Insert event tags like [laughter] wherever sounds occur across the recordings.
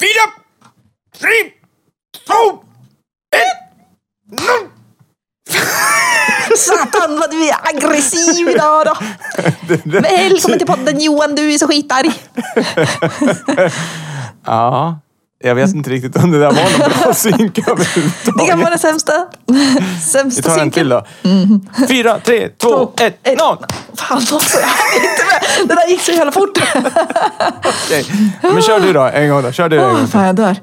fyra, tre, två, ett, noll! Satan vad du är aggressiv idag då. [laughs] Välkommen till podden Johan, du är så skitarg. [laughs] Ja, jag vet inte riktigt om det där var någon bra [laughs] synk Det kan vara överhuvudtaget. den sämsta. [laughs] Vi Sämsta tar en till då. Fyra, tre, två, ett, noll! Fan också, jag hann inte med. Det där gick så jävla fort. Okej. Men kör du då, en gång då. Kör du en gång. fan jag dör.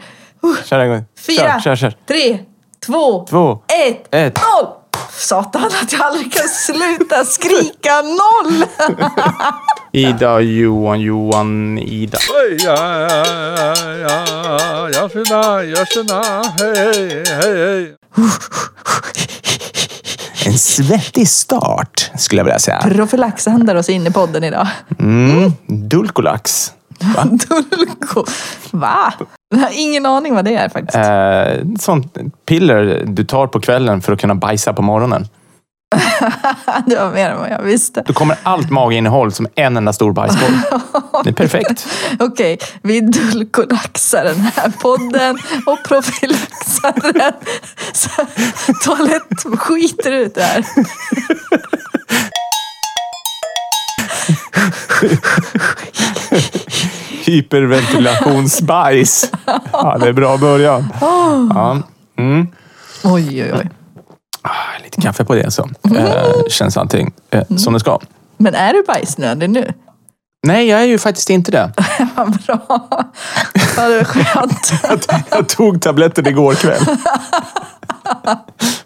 Kör en gång. Fyra, Kör, kör, kör. tre, två, Två, ett, ett. noll. Satan att jag aldrig kan sluta skrika noll. [laughs] Ida, Johan, Johan, Ida. En svettig start, skulle jag vilja säga. Profylax händer oss in i podden idag. Mm, Dulcolax. Dulko. Va? [laughs] [laughs] Jag har ingen aning vad det är faktiskt. Eh, sånt piller du tar på kvällen för att kunna bajsa på morgonen. [laughs] Det var mer än vad jag visste. Då kommer allt mageinnehåll som en enda stor bajskorv. [laughs] Det är perfekt. Okej, vi dulkolaxar den här podden och profylaxar den. Så toalett skiter ut det här. Hyperventilationsbajs. Ja, det är bra början. Ja. Mm. Oj, oj, oj. Ah, Lite kaffe på det så eh, känns allting eh, som det ska. Men är du bajsnödig nu? Nej, jag är ju faktiskt inte det. [laughs] Vad bra. Det är skönt. [laughs] Jag tog tabletten igår kväll. [laughs]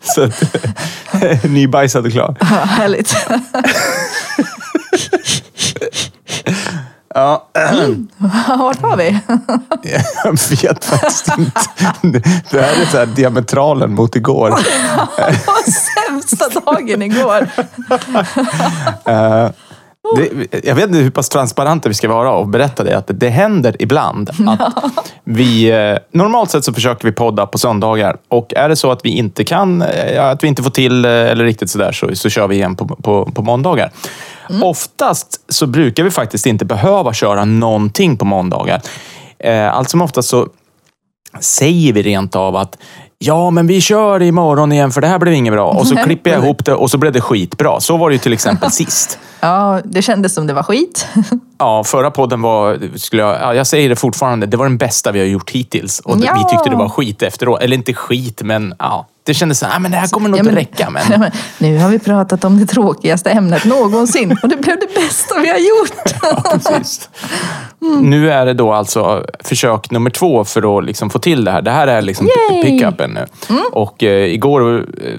Så att, nybajsad och klar. Ja, härligt. Ja, [clears throat] Vart var vi? jag vet faktiskt inte. Det här är så här diametralen mot igår. [laughs] Sämsta dagen igår. Det, jag vet inte hur pass transparenta vi ska vara och berätta det. Att det händer ibland att vi... eh, Normalt sett så försöker vi podda på söndagar. Och är det så att vi inte kan, eh, att vi inte får till eh, eller riktigt sådär, så, så kör vi igen på, på, på måndagar. Oftast så brukar vi faktiskt inte behöva köra någonting på måndagar. Allt som oftast så säger vi rent av att Ja, men vi kör imorgon igen för det här blev inget bra. Och så klipper jag ihop det och så blev det skitbra. Så var det ju till exempel [laughs] sist. Ja, det kändes som det var skit. [laughs] Ja, förra podden var, skulle jag, ja, jag säger det fortfarande, det var den bästa vi har gjort hittills. Och Ja. vi tyckte det var skit efteråt. Eller inte skit, men ja, det kändes så här, men det här kommer nog Ja, inte men- räcka. Men, [laughs] Ja, men nu har vi pratat om det tråkigaste ämnet någonsin och det blev det bästa vi har gjort. [laughs] ja, precis. Nu är det då alltså försök nummer två för att liksom få till det här. Det här är liksom pickupen nu. Och eh, igår, eh,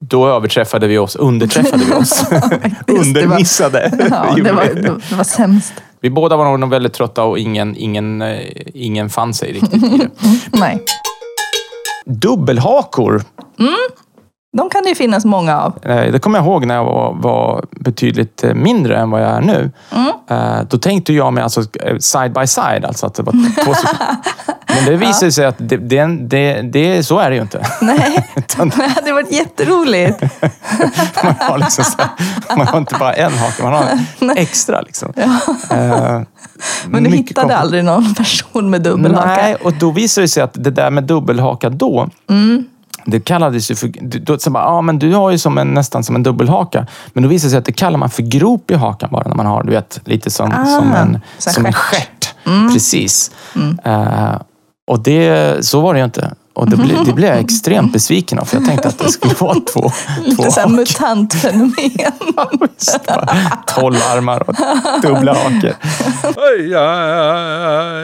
då överträffade vi oss, underträffade vi oss. [laughs] Undermissade. Ja, det, var, det var sämst. Vi båda var nog väldigt trötta och ingen, ingen, eh, ingen fann sig riktigt i det. Nej. Dubbelhakor. De kan det ju finnas många av. Eh, Det kommer jag ihåg när jag var, var betydligt eh, mindre än vad jag är nu. Eh, Då tänkte jag mig alltså side by side, alltså att det var två. [laughs] Men det visade sig att det, det, det, det, så är det ju inte. [laughs] Nej, [laughs] det hade varit jätteroligt. [laughs] man, har liksom här, man har inte bara en haka, man har en extra. Liksom. Eh, Men du hittade aldrig någon person med dubbelhaka? Nej, och då visade det sig att det där med dubbelhaka då, Mm. det kallades ju för... Då, så bara, ja, men du har ju som en, nästan som en dubbelhaka. Men då visade det sig att det kallar man för grop i hakan bara när man har, du vet, lite som, Ah, som en, som en stjärt. stjärt. Precis. Eh, och det, så var det ju inte. Och det, blev, det blev jag [laughs] extremt besviken av, för jag tänkte att det skulle vara två, [laughs] två Lite hakor. mutantfenomen. [laughs] Tolv armar och dubbla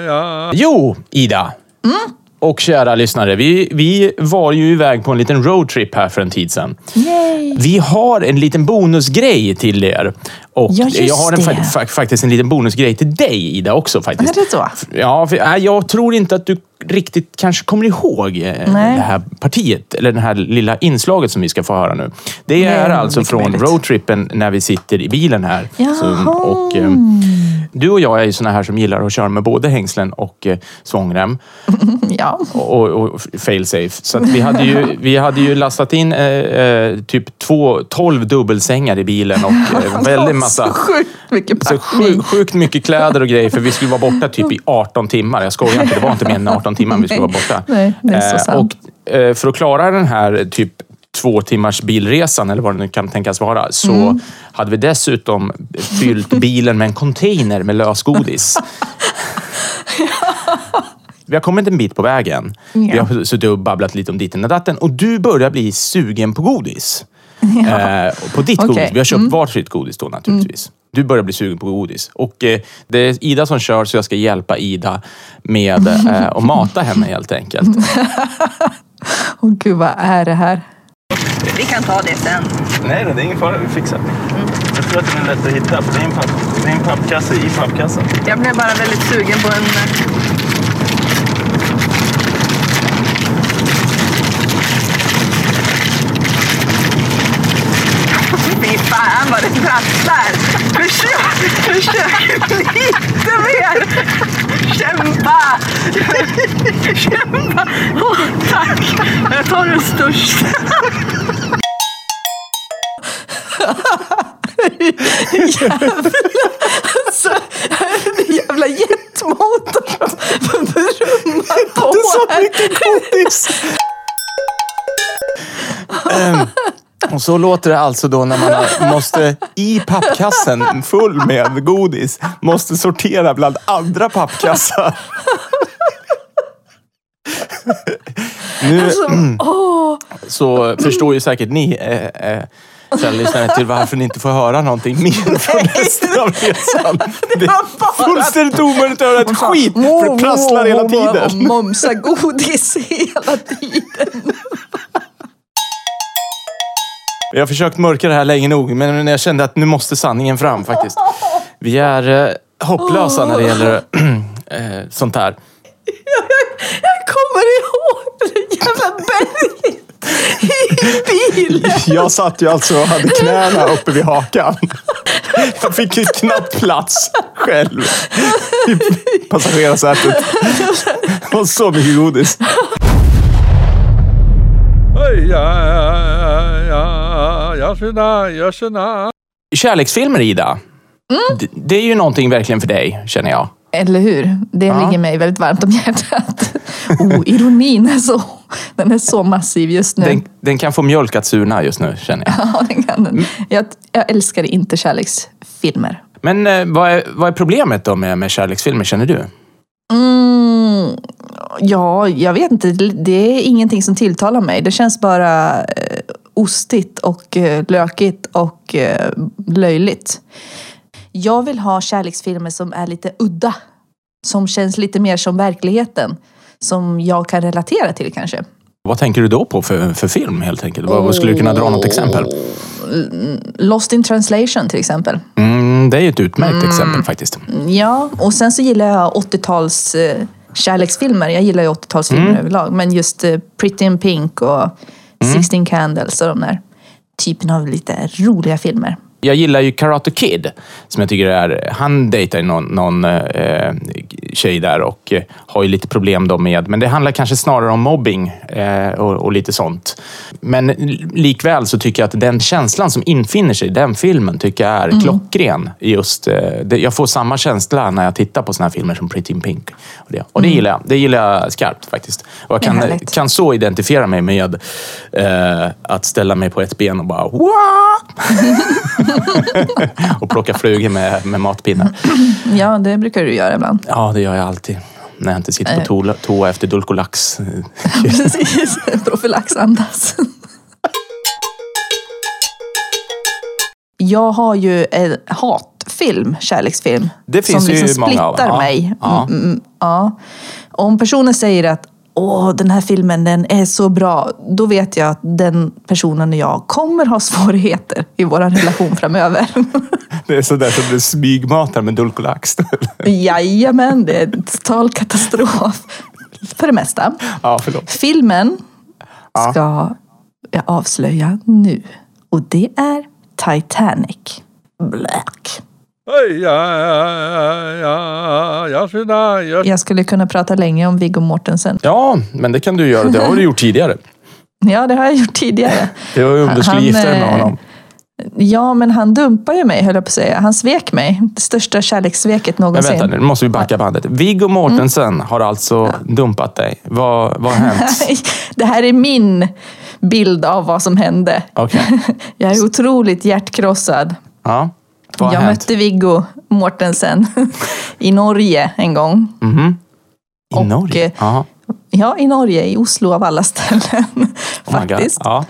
ja. Jo, Ida. Och kära lyssnare, vi, vi var ju iväg på en liten roadtrip här för en tid sedan. Yay! Vi har en liten bonusgrej till er. Och Ja, just jag har en, det. fa- faktiskt en liten bonusgrej till dig, Ida, också. faktiskt. Är det så? Ja, för, nej, jag tror inte att du riktigt kanske kommer ihåg eh, Nej. det här partiet, eller det här lilla inslaget som vi ska få höra nu. Det Nej, är alltså mycket från roadtrippen när vi sitter i bilen här. Jaha. och, eh, du och jag är ju såna här som gillar att köra med både hängslen och eh, svångrem [laughs] Ja. och, och, och fail safe. Så vi, hade ju, vi hade ju lastat in eh, eh, typ två, 12 dubbelsängar i bilen och eh, [laughs] väldigt massa så sjukt. Så packning. sjuk, sjukt mycket kläder och grejer, för vi skulle vara borta typ i 18 timmar. Jag skojar inte, det var inte mer än 18 timmar vi skulle vara borta. [laughs] Nej, det är så Eh, sant. Och eh, för att klara den här typ två timmars bilresan, eller vad det nu kan tänkas vara, så Mm. hade vi dessutom fyllt bilen med en container med lösgodis. [laughs] Vi har kommit en bit på vägen. Vi Ja. har suttit och babblat lite om ditten och datten och du börjar bli sugen på godis. [laughs] Eh, och på ditt Okej. godis. Vi har köpt varsitt godis då naturligtvis. Du börjar bli sugen på godis. Och eh, det är Ida som kör så jag ska hjälpa Ida med eh, att mata henne helt enkelt. [laughs] Åh gud, vad är det här? Vi kan ta det sen. Nej det är ingen fara. Vi fixar Jag tror att den är lätt att hitta för det är en, papp, det är en pappkasse i pappkassen. Jag blev bara väldigt sugen på en... Fy det prasslar! Försök, försök lite mer! Kämpa! Kämpa! Åh, tack! Jag tar den största. Så, en jävla jetmotor som brummar på här. mycket godis! Och så låter det alltså då när man har- måste i pappkassen full med godis, måste sortera bland andra pappkassar. Nu Alltså, åh, så förstår ju säkert ni, eh, eh, lyssnare, till varför ni inte får höra någonting mer från resten av resan. Det är fullständigt omöjligt att höra ett skit, för det prasslar [laughs] hela tiden. momsa godis hela tiden. Jag har försökt mörka det här länge nog, men jag kände att nu måste sanningen fram faktiskt. Vi är eh, hopplösa när det gäller [clears throat] eh, sånt här. Jag kommer ihåg det jävla berget i bilen. Jag satt ju alltså och hade knäna uppe vid hakan. Jag fick ju knappt plats själv i passagerarsätet. Och så mycket godis. Oj, ja, ja, ja, ja, tjena, ja, tjena. Kärleksfilmer, Ida. D- Det är ju någonting verkligen för dig, känner jag. Eller hur? Det Ja. ligger mig väldigt varmt om hjärtat. Oh, ironin är så, den är så massiv just nu. Den, den kan få mjölk att surna just nu, känner jag. [laughs] Ja, den kan den. Jag, jag älskar inte kärleksfilmer. Men eh, vad, är, vad är problemet då med, med kärleksfilmer, känner du? Mm, ja, jag vet inte. Det är ingenting som tilltalar mig. Det känns bara eh, ostigt och eh, lökigt och eh, löjligt. Jag vill ha kärleksfilmer som är lite udda. Som känns lite mer som verkligheten. Som jag kan relatera till kanske. Vad tänker du då på för, för film helt enkelt? Vad, vad skulle du kunna dra något exempel? Lost in translation till exempel. Mm, det är ju ett utmärkt exempel faktiskt. Ja, och sen så gillar jag 80-tals eh, kärleksfilmer. Jag gillar ju 80-talsfilmer överlag. Men just Pretty in Pink och Mm. 16 Candles och de där typen av lite roliga filmer. Jag gillar ju Karate Kid, som jag tycker är... Han dejtar ju någon, någon eh, tjej där och eh, har ju lite problem då med... Men det handlar kanske snarare om mobbing eh, och, och lite sånt. Men likväl så tycker jag att den känslan som infinner sig i den filmen tycker jag är klockren. Just, eh, det, jag får samma känsla när jag tittar på såna här filmer som Pretty in Pink. Och det, och det gillar jag. Det gillar jag skarpt faktiskt. Och jag kan, kan så identifiera mig med eh, att ställa mig på ett ben och bara Wah! [laughs] [laughs] och plocka flugor med, med matpinnar. Ja, det brukar du göra ibland. Ja, det gör jag alltid. När jag inte sitter på toa, toa efter Dulcolax. [laughs] Precis, profylaxandas. Jag har ju en hatfilm, kärleksfilm. Det finns som ju liksom många av. splittar Ja, mig. ja. Mm, mm, ja. Om personen säger att Åh, den här filmen den är så bra, då vet jag att den personen och jag kommer ha svårigheter i vår relation framöver. [laughs] Det är sådär som du smygmatar med Dulcolax. [laughs] Jajamän, det är en total katastrof. För det mesta. ja, förlåt. Filmen ska jag avslöja nu. Och det är Titanic. Black. Ja, ja, ja, ja, ja, Jag skulle kunna prata länge om Viggo Mortensen. Ja, men det kan du göra. Det har du gjort tidigare. [laughs] Ja, det har jag gjort tidigare. [laughs] Det var ju om du skulle gifta dig med eh, honom. Ja, men han dumpar ju mig, höll jag på att säga. Han svek mig. Det största kärlekssveket Men någonsin. vänta nu, nu måste vi backa bandet. Viggo Mortensen har alltså dumpat dig. Vad, vad har hänt? [laughs] Det här är min bild av vad som hände. Okej. Jag är otroligt hjärtkrossad. Ja. Vad jag mötte Viggo Mortensen [laughs] i Norge en gång. I och, Norge? eh, Ja. I Norge, i Oslo av alla ställen. [laughs] Oh. Faktiskt. Ja.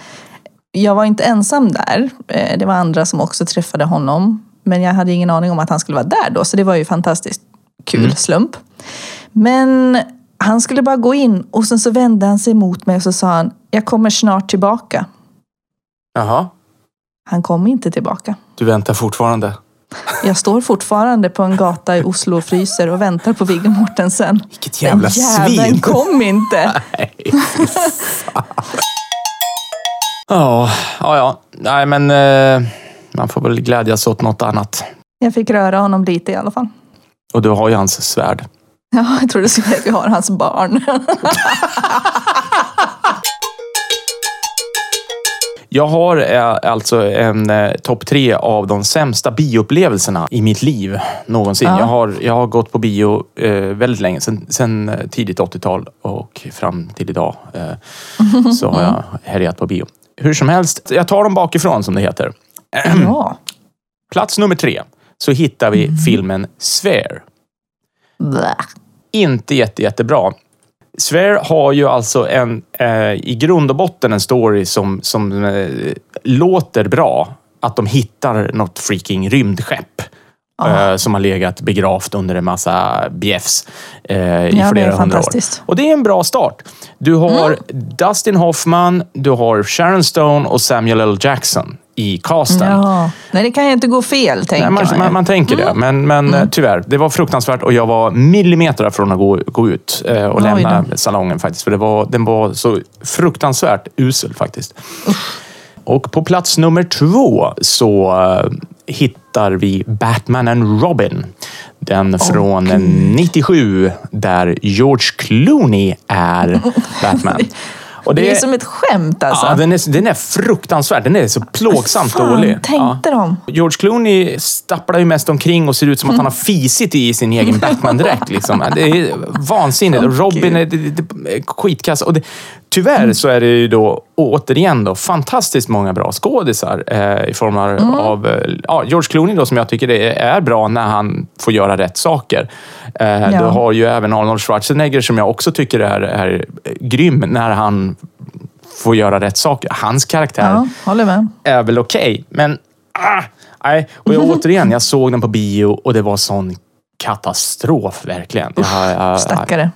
Jag var inte ensam där. Eh, Det var andra som också träffade honom. Men jag hade ingen aning om att han skulle vara där då, så det var ju fantastiskt kul Mm. slump. Men han skulle bara gå in och sen så vände han sig mot mig och så sa han, jag kommer snart tillbaka. Jaha. Han kom inte tillbaka. Du väntar fortfarande? Jag står fortfarande på en gata i Oslo och fryser och väntar på Viggo Mortensen. Vilket jävla Den svin! kom inte! [laughs] Ja, ja, ja. Nej, men eh, man får väl glädjas åt något annat. Jag fick röra honom lite i alla fall. Och du har ju hans svärd. Ja, jag trodde du skulle säga att vi har hans barn. [laughs] Jag har eh, alltså en eh, topp tre av de sämsta bioupplevelserna i mitt liv någonsin. Ja. Jag, har, jag har gått på bio eh, väldigt länge, sen, sen eh, tidigt 80-tal och fram till idag. Eh, så har jag [laughs] härjat på bio. Hur som helst, jag tar dem bakifrån som det heter. [clears throat] ja. Plats nummer tre så hittar vi filmen Sver. Blä. inte jätte, jättebra. Sver har ju alltså en, eh, i grund och botten en story som, som eh, låter bra. Att de hittar något freaking rymdskepp. Eh, som har legat begravt under en massa bjäfs eh, i Ja, flera hundra år. Och det är en bra start. Du har Dustin Hoffman, du har Sharon Stone och Samuel L. Jackson i casten. Ja. Nej, det kan ju inte gå fel, tänker Nej, man, man, man, tänker det, men, men eh, tyvärr. Det var fruktansvärt och jag var millimeter från att gå, gå ut eh, och Oj lämna då. salongen faktiskt. För det var, den var så fruktansvärt usel faktiskt. Och på plats nummer två så eh, hittar vi Batman and Robin. Den från 97 där George Clooney är [laughs] Batman. Och Det är som ett skämt alltså. Ja, den, är, den är fruktansvärd. Den är så plågsamt Fan, dålig. Ja. tänkte de? George Clooney stapplar ju mest omkring och ser ut som att han har fisit i sin egen Batman-dräkt. Liksom. Det är [laughs] vansinnigt. Robin är, det, det, det, är skitkass. Och det, tyvärr så är det ju då återigen då, fantastiskt många bra skådisar eh, i form av, av eh, ja, George Clooney då, som jag tycker det är bra när han får göra rätt saker. Eh, Du har ju även Arnold Schwarzenegger som jag också tycker är, är grym när han får göra rätt saker. Hans karaktär Ja, är väl okej, men... Ah, nej. Och jag, [laughs] återigen, jag såg den på bio och det var sån katastrof verkligen. Jag, jag, Stackare.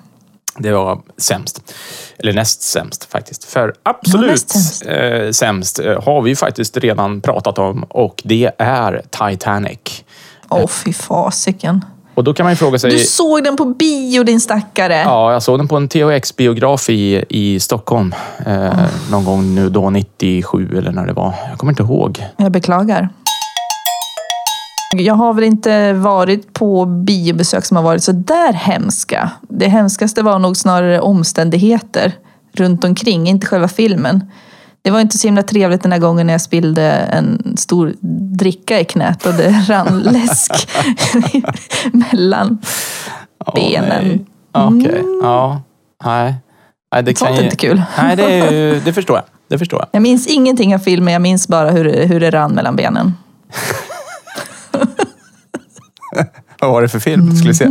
Det var sämst. Eller näst sämst faktiskt. För Ja, absolut sämst. eh, sämst eh, har vi faktiskt redan pratat om och det är Titanic. Åh, fy fasiken. Och då kan man fråga sig... Du såg den på bio, din stackare. Ja, jag såg den på en THX-biograf i, i Stockholm. Eh, Någon gång nu då, 97 eller när det var. Jag kommer inte ihåg. Jag beklagar. Jag har väl inte varit på biobesök som har varit så där hemska. Det hemskaste var nog snarare omständigheter runt omkring, inte själva filmen. Det var inte så himla trevligt den här gången när jag spillde en stor dricka i knät och det [laughs] rann läsk [laughs] mellan Åh, benen. Okej, ja. Nej. nej det Sånt är ju... inte kul. Nej, det, ju- [laughs] det förstår jag. Det förstår jag. Jag minns ingenting av filmen, jag minns bara hur, hur det rann mellan benen. [laughs] Vad var det för film? Skulle vi se.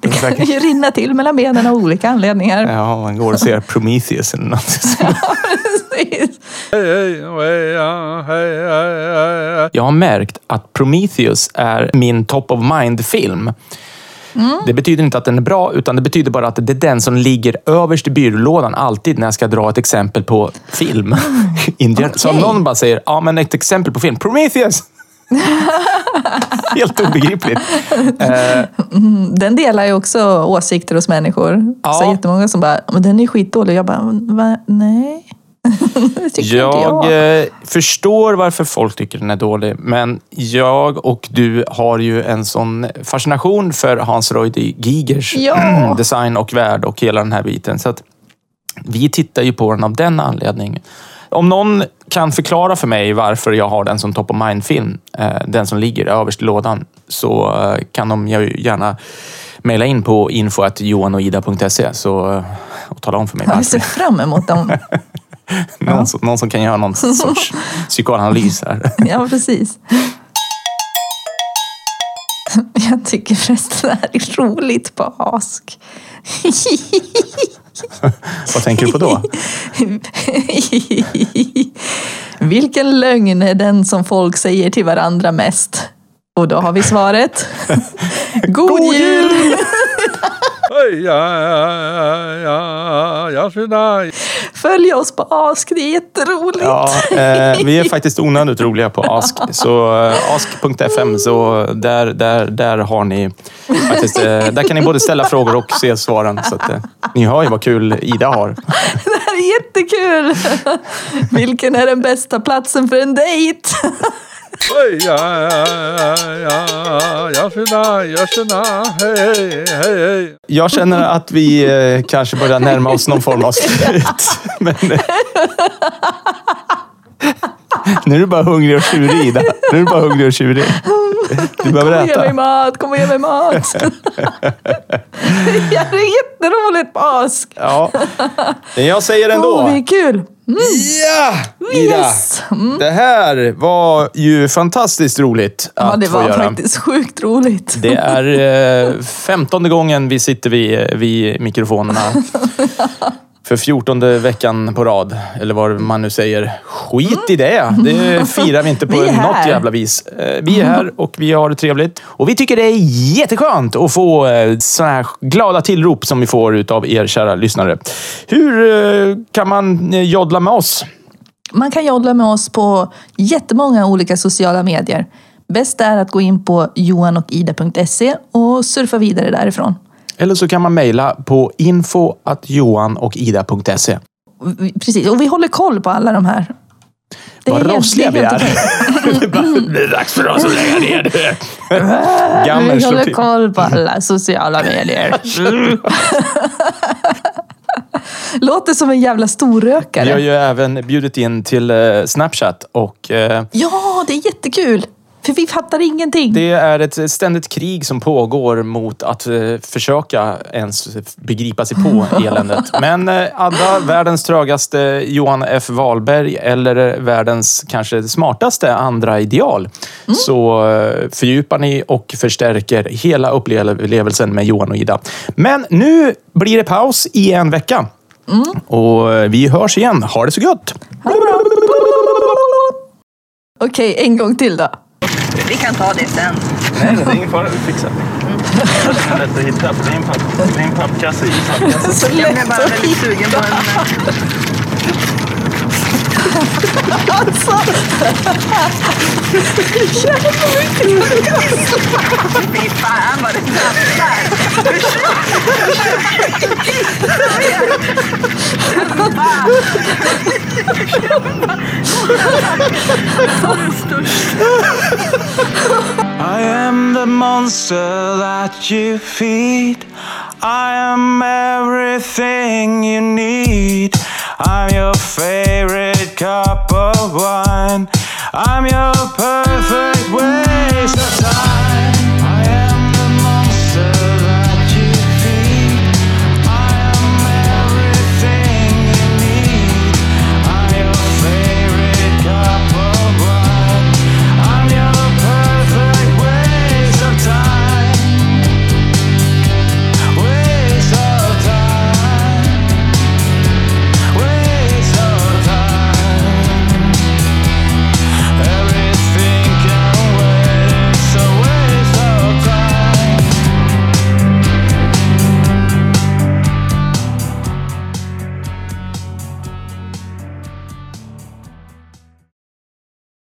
det säkert, Det kan ju rinna till mellan benen av olika anledningar. ja, man går och ser Prometheus eller något. [laughs] Precis. Jag har märkt att Prometheus är min top of mind-film. Det betyder inte att den är bra, utan det betyder bara att det är den som ligger överst i byrålådan alltid när jag ska dra ett exempel på film. [laughs] Indian. Så om någon bara säger, ja men ett exempel på film. Prometheus! [laughs] Helt obegripligt. Eh, Den delar ju också åsikter hos människor. Ja. Så jättemånga som bara, men den är skitdålig. Jag bara, Va? nej. [laughs] Jag jag. eh, förstår varför folk tycker den är dålig, men jag och du har ju en sån fascination för Hans Reudi Gigers [clears throat] Ja. design och värld och hela den här biten. Så att vi tittar ju på den av den anledningen. Om någon kan förklara för mig varför jag har den som top of mind-film, eh, den som ligger överst i lådan, så eh, kan de ju gärna mejla in på info.johanoida.se och tala om för mig varför. ser fram emot dem. [laughs] Någon, som, någon som kan göra någon sorts psykoanalys här. Ja, precis. Jag tycker förresten det här är roligt på ask. Vad tänker du på då? Vilken lögn är den som folk säger till varandra mest? Och då har vi svaret. God, jul! Hej, Följ oss på ask, det är jätteroligt. Ja, eh, vi är [laughs] faktiskt onödigt roliga på Ask. Så eh, ask.fm, så där, där, där har ni faktiskt, eh, där kan ni både ställa frågor och se svaren. Så att, eh, ni hör ju vad kul Ida har. [laughs] Det här är jättekul! Vilken är den bästa platsen för en dejt? Hej, ja, ja, ja, tjena, ja, tjena. Hej, hej, hej. Jag känner att vi eh, kanske börjar närma oss någon form av slut. Men, eh, [laughs] nu är du bara hungrig och tjurig, Ida. Nu är du bara hungrig och tjurig. Du behöver Kom och ge mig äta. mat, kom och ge mig mat. [laughs] Det är jätteroligt på ask. Ja. Men jag säger ändå. det är kul. Ja, Ida! Yes. Mm. Det här var ju fantastiskt roligt att Ja, det få var göra. faktiskt sjukt roligt. Det är eh, femtonde gången vi sitter vid, vid mikrofonerna. [laughs] För fjortonde veckan på rad, eller vad man nu säger. Skit i det! Det firar vi inte på Vi något jävla vis. Eh, Vi är här och vi har det trevligt. Och vi tycker det är jätteskönt att få eh, såna här glada tillrop som vi får utav er kära lyssnare. Hur eh, kan man joddla med oss? Man kan joddla med oss på jättemånga olika sociala medier. Bäst är att gå in på johanochida.se och surfa vidare därifrån. Eller så kan man mejla på info.johanochida.se. Precis, och vi håller koll på alla de här. Det Vad rossliga vi är. [laughs] Det är dags för oss att lägga ner. [laughs] Gammel Vi håller koll på alla sociala medier. [laughs] Låter som en jävla Vi har storrökare. ju även bjudit in till eh, Snapchat och eh, Ja, det är jättekul. För vi fattar ingenting. det är ett ständigt krig som pågår mot att eh, försöka ens begripa sig på [laughs] eländet. Men eh, Adda, världens trögaste Johan F Wahlberg eller världens kanske smartaste andra ideal, så eh, fördjupar ni och förstärker hela upplevelsen med Johan och Ida. Men nu blir det paus i en vecka. Och eh, vi hörs igen. Ha det så gött! Okej, en gång till då. Vi kan ta det sen. Nej, det är ingen fara. Vi fixar det. Det är lätt att hitta. Det är en, papp, det är en pappkasse i pappkassen. [laughs] Så Jag blev bara väldigt sugen på en... Alltså. [laughs] Fy monster that you feed. I am everything you need. I'm your favorite cup of wine. I'm your perfect waste of